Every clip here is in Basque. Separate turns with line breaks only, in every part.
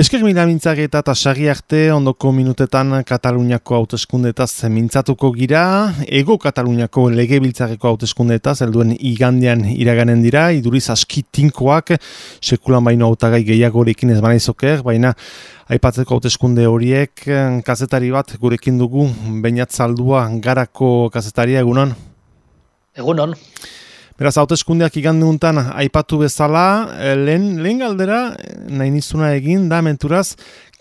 Esker mila mintzak eta sagi arte ondoko minutetan Kataluniako hauteskundetaz mintzatuko gira, ego Kataluniako lege biltzareko hauteskundetaz, elduen igandean iraganen dira, iduriz askitinkoak, sekulan baino autagai gehiagorekin ez banaizoker, baina aipatzeko hauteskunde horiek, kazetari bat gurekin dugu, bainat zaldua garako kazetaria egunon?
Egunon.
Beraz, hauteskundeak igande untan aipatu bezala, eh, lehen, lehen galdera, nahi nizuna egin, da menturaz,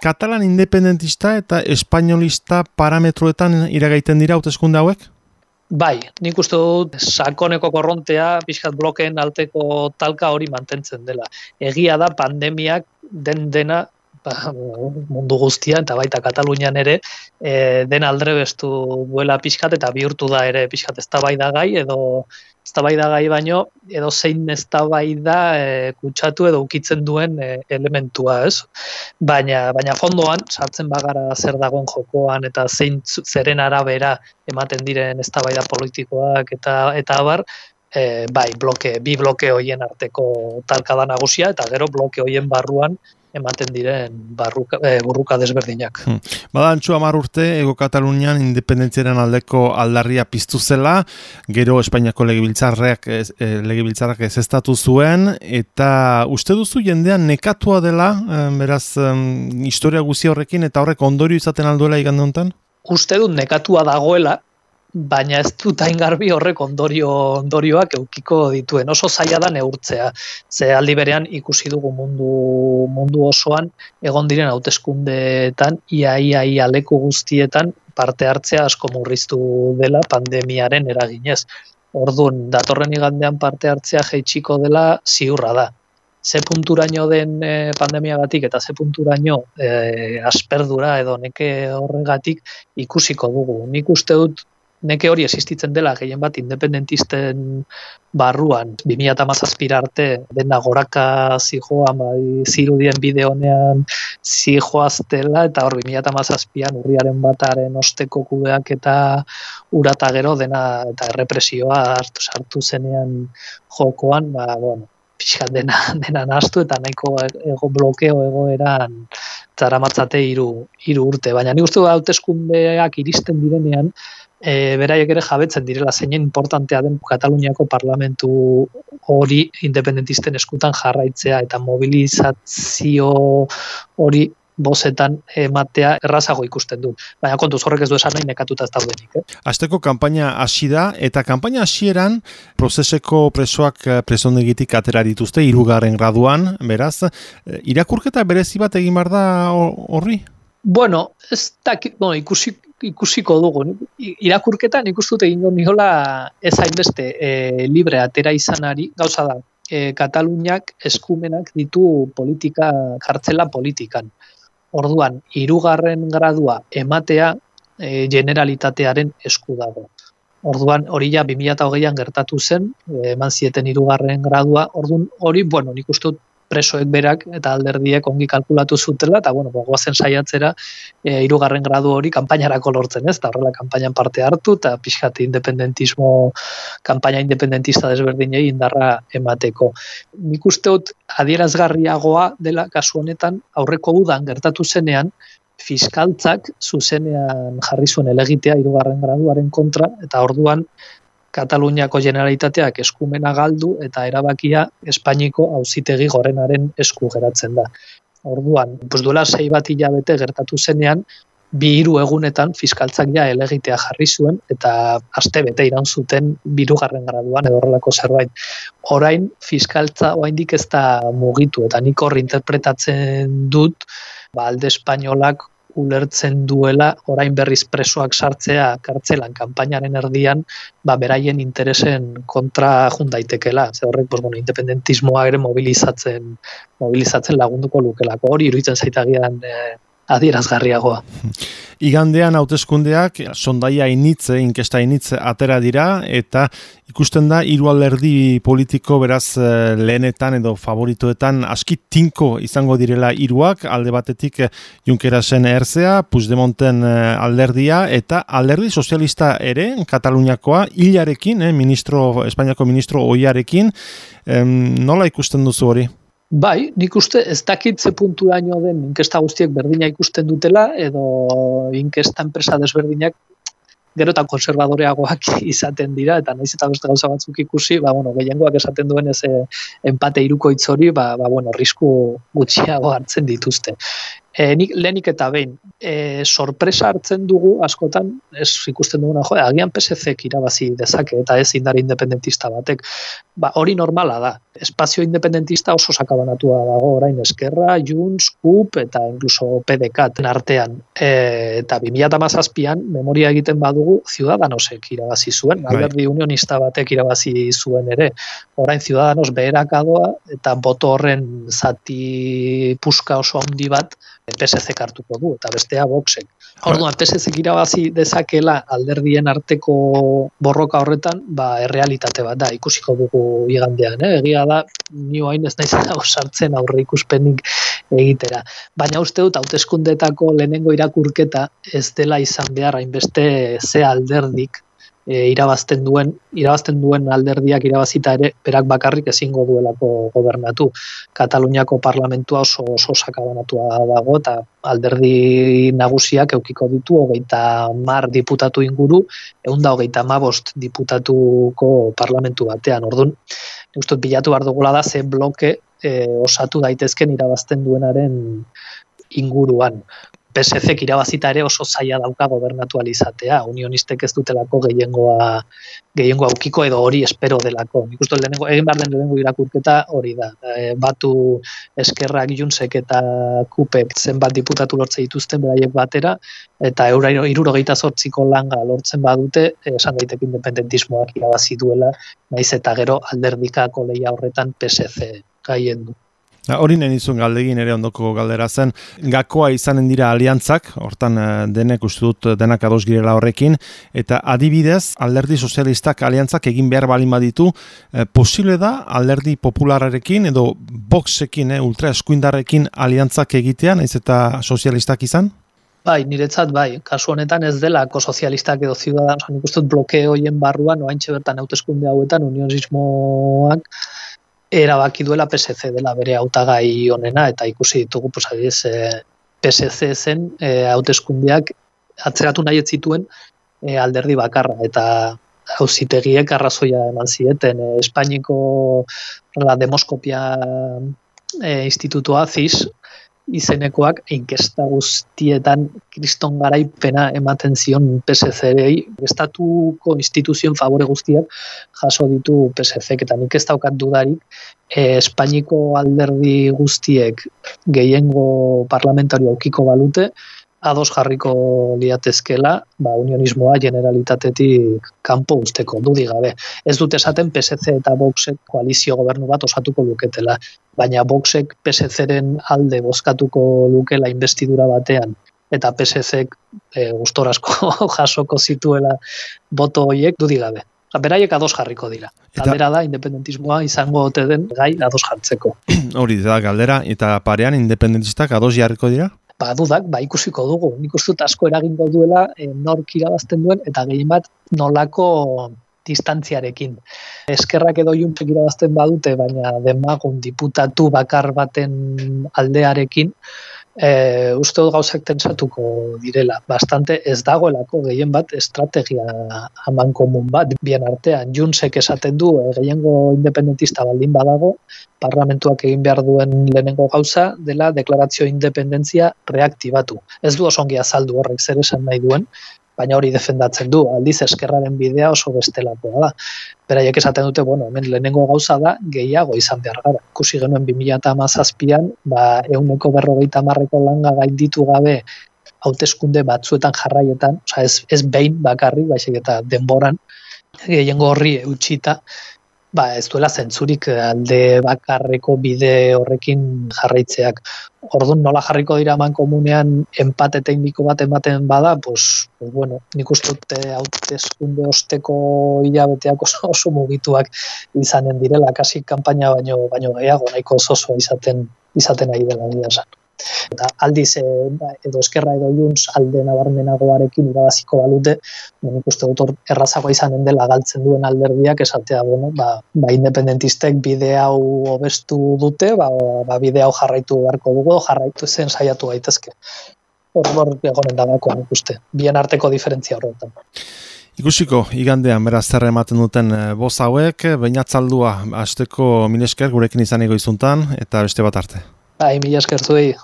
katalan independentista eta espainolista parametroetan iragaiten dira hauteskunde hauek?
Bai, nik uste dut sakoneko korrontea pixkat blokeen alteko talka hori mantentzen dela. Egia da pandemiak den dena ba, mundu guztian eta baita Katalunian ere e, den aldre bestu duela pixkat eta bihurtu da ere pixkat ez da gai edo eztabaida gai baino edo zein eztabaida e, kutsatu edo ukitzen duen e, elementua, ez? Baina baina fondoan sartzen bagara zer dagoen jokoan eta zein zeren arabera ematen diren eztabaida politikoak eta eta abar e, bai bloke bi bloke hoien arteko talka da nagusia eta gero bloke hoien barruan ematen diren barruka, e, burruka desberdinak. Hmm.
Bada, antxu amar urte, ego Katalunian independentziaren aldeko aldarria piztu zela, gero Espainiako legibiltzarrak e, legibiltzarrak ez estatu zuen, eta uste duzu jendean nekatua dela, beraz, historia guzi horrekin, eta horrek ondorio izaten alduela igande honetan?
Uste dut nekatua dagoela, baina ez dut garbi horrek ondorio ondorioak eukiko dituen. Oso zaila da neurtzea. Ze aldi berean ikusi dugu mundu, mundu osoan egon diren hauteskundeetan ia ia ia leku guztietan parte hartzea asko murriztu dela pandemiaren eraginez. Ordun datorren igandean parte hartzea jaitsiko dela ziurra da. Ze punturaino den e, pandemiagatik eta ze punturaino e, asperdura edo neke horregatik ikusiko dugu. Nik uste dut neke hori existitzen dela gehien bat independentisten barruan 2017 arte dena goraka zijoa bai zirudien bideonean zijoaztela eta hor 2017an urriaren bataren osteko kudeak eta urata gero dena eta errepresioa hartu sartu zenean jokoan ba bueno pixkat dena, dena nastu eta nahiko ego blokeo egoeran zaramatzate iru, iru urte. Baina ni uste da hauteskundeak iristen direnean, e, beraiek ere jabetzen direla zeinen importantea den Kataluniako parlamentu hori independentisten eskutan jarraitzea eta mobilizazio hori bozetan ematea errazago ikusten du. Baina kontuz horrek ez du esan nahi nekatuta ez daudenik. Eh?
Azteko kanpaina hasi da, eta kanpaina hasieran prozeseko presoak eh, presondegitik atera dituzte, irugarren graduan, beraz, eh, irakurketa berezi bat egin bar da horri?
Bueno, ez da, bueno, ikusi, ikusiko dugu. Irakurketan ikustut egingo nihola ez hainbeste e, libre atera izanari, gauza da, e, Kataluniak eskumenak ditu politika, kartzela politikan. Orduan, hirugarren gradua ematea e, generalitatearen esku dago. Orduan, hori ja 2008an gertatu zen, e, eman zieten hirugarren gradua, orduan hori, bueno, nik uste presoek berak eta alderdiek ongi kalkulatu zutela eta bueno, goazen saiatzera e, irugarren gradu hori kanpainarako lortzen, ez? Da horrela kanpainan parte hartu eta pixkat independentismo kanpaina independentista desberdinei indarra emateko. Nik uste adierazgarriagoa dela kasu honetan aurreko udan gertatu zenean fiskaltzak zuzenean jarri zuen elegitea irugarren graduaren kontra eta orduan Kataluniako generalitateak eskumena galdu eta erabakia Espainiko auzitegi gorenaren esku geratzen da. Orduan, pues duela sei bat hilabete gertatu zenean, bi hiru egunetan fiskaltzak ja elegitea jarri zuen eta aste bete iraun zuten birugarren graduan edo horrelako zerbait. Orain fiskaltza oraindik ez da mugitu eta nik hor interpretatzen dut ba alde espainolak ulertzen duela orain berriz presoak sartzea kartzelan kanpainaren erdian ba beraien interesen kontra jun daitekela. Ze horrek pues bueno independentismoa ere mobilizatzen mobilizatzen lagunduko lukelako hori iruditzen zaitagian eh, adierazgarriagoa.
Igandean hauteskundeak sondaia initze, inkesta initze atera dira eta ikusten da hiru alderdi politiko beraz eh, lehenetan edo favoritoetan aski tinko izango direla hiruak alde batetik eh, Junkerasen erzea, Puigdemonten eh, alderdia eta alderdi sozialista ere Kataluniakoa hilarekin, eh, ministro, Espainiako ministro oiarekin, nola ikusten duzu hori?
Bai, nik uste ez dakit ze punturaino den inkesta guztiek berdina ikusten dutela edo inkesta enpresa desberdinak gero eta konservadoreagoak izaten dira, eta naiz eta beste gauza batzuk ikusi, ba, bueno, gehiengoak esaten duen ez eh, empate irukoitz hori, ba, ba, bueno, risku gutxiago hartzen dituzte. E, nik lehenik eta behin, e, sorpresa hartzen dugu askotan, ez ikusten duguna, jo, agian PSC irabazi dezake eta ez indar independentista batek. Ba, hori normala da. Espazio independentista oso sakabanatua dago orain eskerra, Junts, KUP eta incluso PDK artean. E, eta 2008an, memoria egiten badugu, Ciudadanosek irabazi zuen, bai. alderdi unionista batek irabazi zuen ere. Orain Ciudadanos beherakadoa eta boto horren zati puska oso handi bat, PSC hartuko du, eta bestea Voxek. Orduan, PSC irabazi dezakela alderdien arteko borroka horretan, ba, errealitate bat da, ikusiko dugu igandean, eh? egia da, nio hain ez naiz sartzen aurre ikuspenik egitera. Baina uste dut, hauteskundetako lehenengo irakurketa ez dela izan behar hainbeste ze alderdik e, irabazten duen irabazten duen alderdiak irabazita ere berak bakarrik ezingo duelako gobernatu. Kataluniako parlamentua oso oso sakabanatua dago eta alderdi nagusiak eukiko ditu hogeita mar diputatu inguru, egun da hogeita mabost diputatuko parlamentu batean. Orduan, nik bilatu behar dugula da ze bloke e, osatu daitezken irabazten duenaren inguruan. PSC irabazita ere oso zaila dauka gobernatu alizatea, unionistek ez dutelako gehiengoa gehiengoa aukiko edo hori espero delako. Nik uste lehenengo, egin behar den lehenengo irakurketa hori da. E, batu eskerrak junsek eta kupek zenbat diputatu lortze dituzten beraiek batera, eta eura iruro gehieta sortziko langa lortzen badute, esan daitek independentismoak irabazi duela, naiz eta gero alderdikako leia horretan PSC gaien du.
Hori nahi nizun galdegin ere ondoko galdera zen, gakoa izanen dira aliantzak, hortan eh, denek uste dut denak ados girela horrekin, eta adibidez, alderdi sozialistak aliantzak egin behar balin baditu, eh, posible da alderdi populararekin edo boxekin, eh, ultra eskuindarrekin aliantzak egitean, ez eta sozialistak izan?
Bai, niretzat bai, kasu honetan ez delako sozialistak edo ziudadan, nik uste dut blokeo barruan, oaintxe bertan hauteskunde hauetan, unionismoak, erabaki duela PSC dela bere hautagai honena eta ikusi ditugu pues adiz eh, PSC zen eh, hauteskundeak atzeratu nahi ez zituen eh, alderdi bakarra eta auzitegiek arrazoia eman zieten Espainiko la demoskopia institutua CIS izenekoak inkesta guztietan kriston garaipena ematen zion PSC-ei, estatuko instituzioen favore guztiak jaso ditu PSC, eta nik ez daukat dudarik, e, Espainiko alderdi guztiek gehiengo parlamentario aukiko balute, ados jarriko liatezkela, ba, unionismoa generalitatetik kanpo usteko dudi gabe. Ez dut esaten PSC eta Voxek koalizio gobernu bat osatuko luketela, baina Voxek PSCren alde bozkatuko lukela investidura batean, eta PSCek e, gustorasko jasoko zituela boto hoiek dudi gabe. Beraiek ados jarriko dira. Galdera da, independentismoa izango ote den gai ados jartzeko.
Hori da, galdera, eta parean independentistak ados jarriko dira?
Ba, dudak, ba, ikusiko dugu. Nik uste asko eragingo duela e, nork irabazten duen, eta gehien bat nolako distantziarekin. Eskerrak edo juntek irabazten badute, baina demagun diputatu bakar baten aldearekin, e, uste dut gauzak tensatuko direla. Bastante ez dagoelako gehien bat estrategia haman komun bat. Bien artean, Junsek esaten du, e, gehiengo independentista baldin badago, parlamentuak egin behar duen lehenengo gauza dela deklarazio independentzia reaktibatu. Ez du osongi azaldu horrek zer esan nahi duen, baina hori defendatzen du, aldiz eskerraren bidea oso bestelakoa da. Beraiek esaten dute, bueno, hemen lehenengo gauza da, gehiago izan behar gara. Kusi genuen 2008an, ba, euneko berrogeita marreko langa gainditu gabe hauteskunde batzuetan jarraietan, oza, ez, ez behin bakarri, baizik eta denboran, gehiengo horri eutxita, ba, ez duela zentzurik alde bakarreko bide horrekin jarraitzeak. Orduan nola jarriko dira man komunean empate tekniko bat ematen bada, pues, pues bueno, nik uste dute hauteskunde osteko hilabeteak oso, oso mugituak izanen direla, kasi kanpaina baino, baino gehiago, nahiko oso izaten, izaten ari dela dira Eta aldiz, e, edo eskerra edo juntz alde nabarmenagoarekin irabaziko balute, nik uste dut errazagoa izanen dela galtzen duen alderdiak esatea, bueno, ba, ba independentistek bide hau hobestu dute, ba, ba bide hau jarraitu beharko dugu, jarraitu zen saiatu gaitezke. Hor, hor, egonen da nik uste. Bien arteko diferentzia horretan.
Ikusiko, igandean beraz zer ematen duten eh, boz hauek, bainatzaldua asteko milesker gurekin izan izuntan, eta beste bat arte.
Bai, milesker zuei.